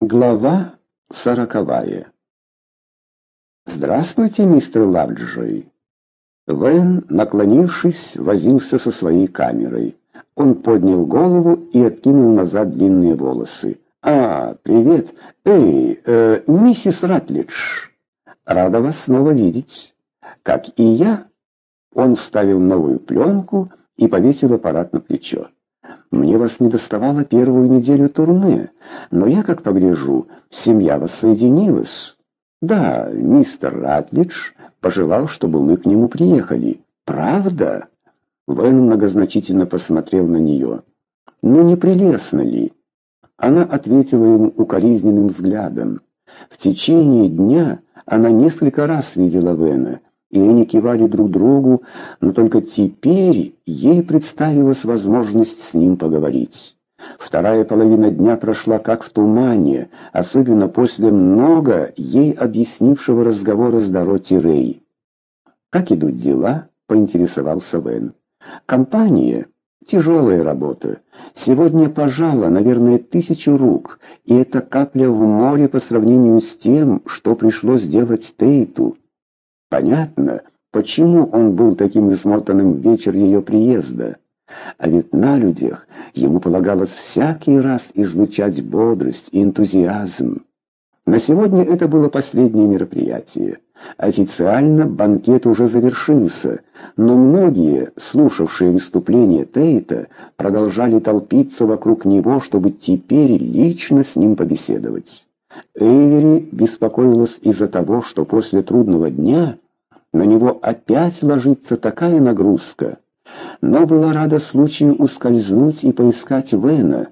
Глава сороковая. «Здравствуйте, мистер Лавджой!» Вэн, наклонившись, возился со своей камерой. Он поднял голову и откинул назад длинные волосы. «А, привет! Эй, э, миссис Ратлидж! Рада вас снова видеть!» «Как и я!» Он вставил новую пленку и повесил аппарат на плечо. Мне вас не доставало первую неделю турне, но я, как погляжу, семья воссоединилась. Да, мистер Ратлидж пожелал, чтобы мы к нему приехали. Правда? Вэн многозначительно посмотрел на нее. Ну, не прелестно ли? Она ответила ему укоризненным взглядом. В течение дня она несколько раз видела Вэна, и они кивали друг другу, но только теперь ей представилась возможность с ним поговорить. Вторая половина дня прошла как в тумане, особенно после много ей объяснившего разговора с Дороти Рэй. «Как идут дела?» — поинтересовался Вен. «Компания. Тяжелая работа. Сегодня пожала, наверное, тысячу рук, и это капля в море по сравнению с тем, что пришлось сделать Тейту». Понятно, почему он был таким измотанным в вечер ее приезда. А ведь на людях ему полагалось всякий раз излучать бодрость и энтузиазм. На сегодня это было последнее мероприятие. Официально банкет уже завершился, но многие, слушавшие выступление Тейта, продолжали толпиться вокруг него, чтобы теперь лично с ним побеседовать. Эйвери беспокоилась из-за того, что после трудного дня на него опять ложится такая нагрузка, но была рада случаю ускользнуть и поискать Вена.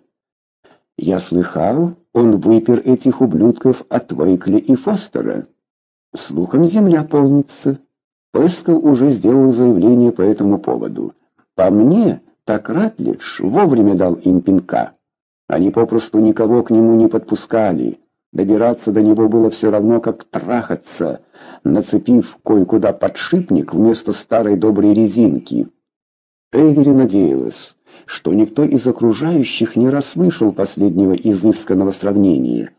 Я слыхал, он выпер этих ублюдков от Вейкли и Фостера. Слухом земля полнится. Пэскал уже сделал заявление по этому поводу. По мне, так Ратлидж вовремя дал им пинка. Они попросту никого к нему не подпускали. Добираться до него было все равно, как трахаться, нацепив кое-куда подшипник вместо старой доброй резинки. Эвери надеялась, что никто из окружающих не расслышал последнего изысканного сравнения.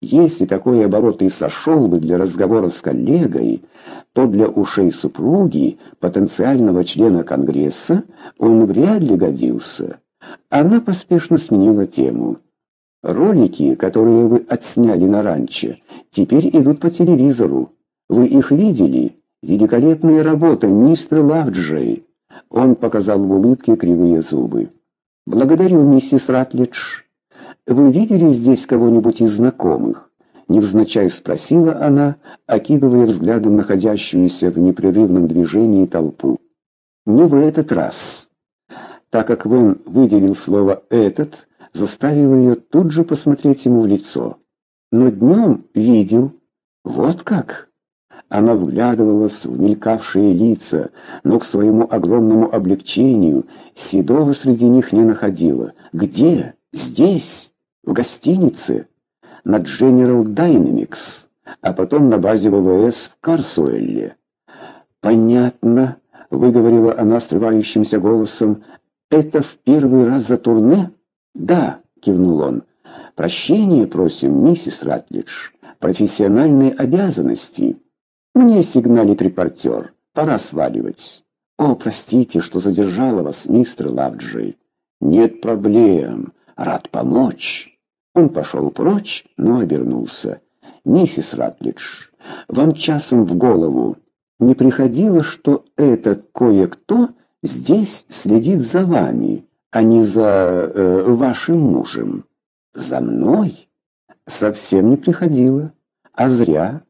Если такой оборот и сошел бы для разговора с коллегой, то для ушей супруги, потенциального члена Конгресса, он вряд ли годился. Она поспешно сменила тему. Ролики, которые вы отсняли на ранчо, теперь идут по телевизору. Вы их видели? Великолепная работа, мистер Лавджей. Он показал в улыбке кривые зубы. Благодарю, миссис Ратлидж. Вы видели здесь кого-нибудь из знакомых? Невзначай спросила она, окидывая взглядом находящуюся в непрерывном движении толпу. Не в этот раз. Так как Вэн выделил слово «этот», заставило ее тут же посмотреть ему в лицо. Но днем видел. Вот как? Она вглядывалась в мелькавшие лица, но к своему огромному облегчению Седова среди них не находила. Где? Здесь? В гостинице? На General Dynamics, а потом на базе ВВС в Карсуэлле. «Понятно», — выговорила она срывающимся голосом, — «это в первый раз за турне?» «Да», — кивнул он, — «прощения просим, миссис Ратлидж. Профессиональные обязанности. Мне сигналит репортер. Пора сваливать». «О, простите, что задержала вас, мистер Лавджи». «Нет проблем. Рад помочь». Он пошел прочь, но обернулся. «Миссис Ратлидж, вам часом в голову не приходило, что этот кое-кто здесь следит за вами?» А не за э, вашим мужем. За мной совсем не приходило, а зря.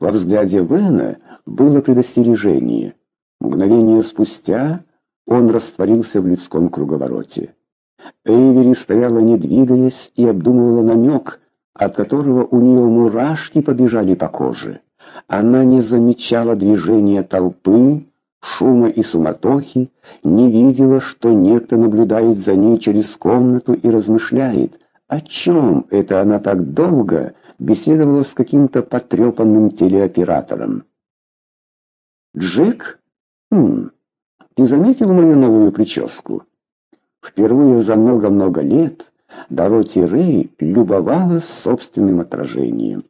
Во взгляде Вена было предостережение. Мгновение спустя он растворился в людском круговороте. Эйвери стояла не двигаясь и обдумывала намек, от которого у нее мурашки побежали по коже. Она не замечала движения толпы, шума и суматохи, не видела, что некто наблюдает за ней через комнату и размышляет, о чем это она так долго беседовала с каким-то потрепанным телеоператором. «Джек? Хм, ты заметил мою новую прическу?» Впервые за много-много лет Дороти Рэй любовалась собственным отражением.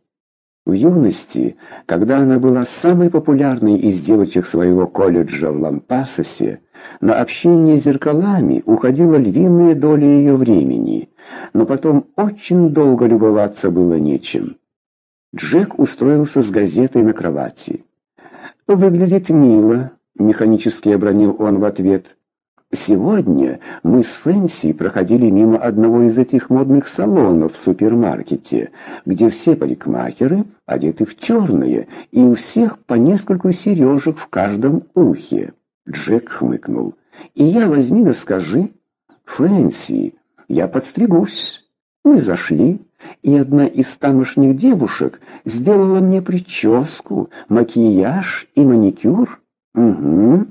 В юности, когда она была самой популярной из девочек своего колледжа в Лампасосе, на общение с зеркалами уходила львиная доля ее времени, но потом очень долго любоваться было нечем. Джек устроился с газетой на кровати. «Выглядит мило», — механически обронил он в ответ. Сегодня мы с Фэнси проходили мимо одного из этих модных салонов в супермаркете, где все парикмахеры одеты в черное, и у всех по нескольку сережек в каждом ухе. Джек хмыкнул. «И я возьми да скажи, Фэнси, я подстригусь». Мы зашли, и одна из тамошних девушек сделала мне прическу, макияж и маникюр. Угу.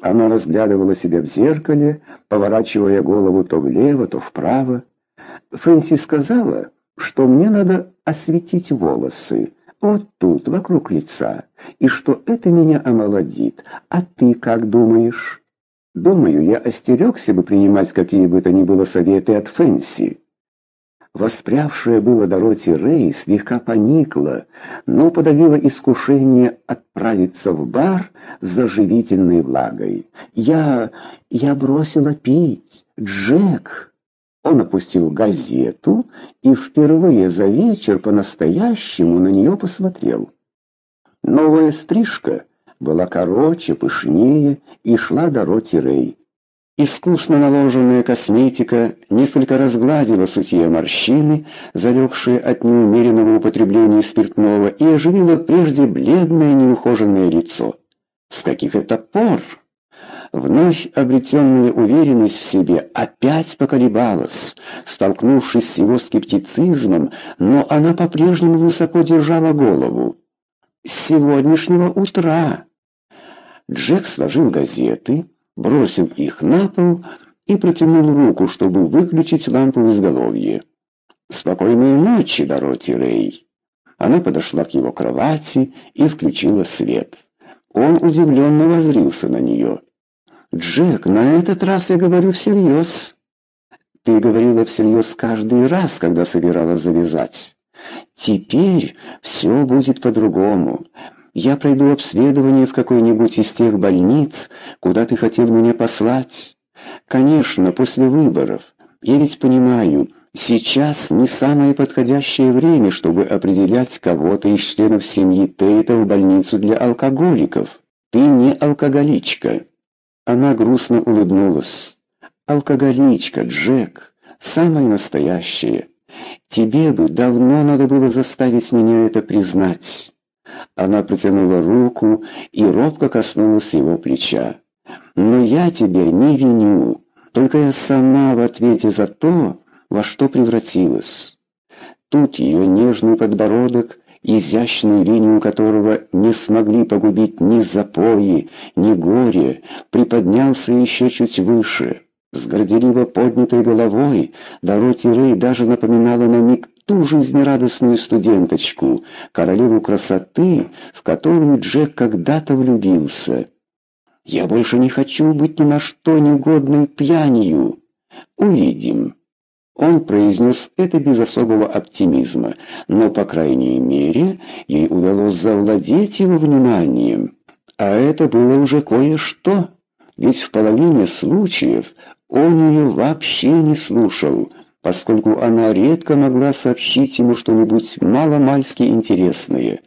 Она разглядывала себя в зеркале, поворачивая голову то влево, то вправо. Фэнси сказала, что мне надо осветить волосы, вот тут, вокруг лица, и что это меня омолодит. А ты как думаешь? Думаю, я остерегся бы принимать какие бы то ни было советы от Фэнси. Воспрявшая было Дороти Рэй слегка поникла, но подавила искушение отправиться в бар с заживительной влагой. «Я... я бросила пить. Джек!» Он опустил газету и впервые за вечер по-настоящему на нее посмотрел. Новая стрижка была короче, пышнее и шла Дороти Рэй. Искусно наложенная косметика несколько разгладила сухие морщины, залегшие от неумеренного употребления спиртного, и оживила прежде бледное неухоженное лицо. С каких это пор? Вновь обретенная уверенность в себе опять поколебалась, столкнувшись с его скептицизмом, но она по-прежнему высоко держала голову. «С сегодняшнего утра!» Джек сложил газеты, бросил их на пол и протянул руку, чтобы выключить лампу в изголовье. «Спокойной ночи, Дороти Рэй!» Она подошла к его кровати и включила свет. Он удивленно возрился на нее. «Джек, на этот раз я говорю всерьез». «Ты говорила всерьез каждый раз, когда собиралась завязать. Теперь все будет по-другому. Я пройду обследование в какой-нибудь из тех больниц, куда ты хотел меня послать. Конечно, после выборов. Я ведь понимаю, сейчас не самое подходящее время, чтобы определять кого-то из членов семьи Тейта в больницу для алкоголиков. Ты не алкоголичка. Она грустно улыбнулась. Алкоголичка, Джек, самое настоящее. Тебе бы давно надо было заставить меня это признать. Она протянула руку и робко коснулась его плеча. «Но я тебя не виню, только я сама в ответе за то, во что превратилась». Тут ее нежный подбородок, изящную линию которого не смогли погубить ни запои, ни горе, приподнялся еще чуть выше. С горделиво поднятой головой Дороти Рэй даже напоминала на миг жизнерадостную студенточку, королеву красоты, в которую Джек когда-то влюбился. «Я больше не хочу быть ни на что негодной пьянью. Увидим». Он произнес это без особого оптимизма, но, по крайней мере, ей удалось завладеть его вниманием. А это было уже кое-что, ведь в половине случаев он ее вообще не слушал, поскольку она редко могла сообщить ему что-нибудь маломальски интересное.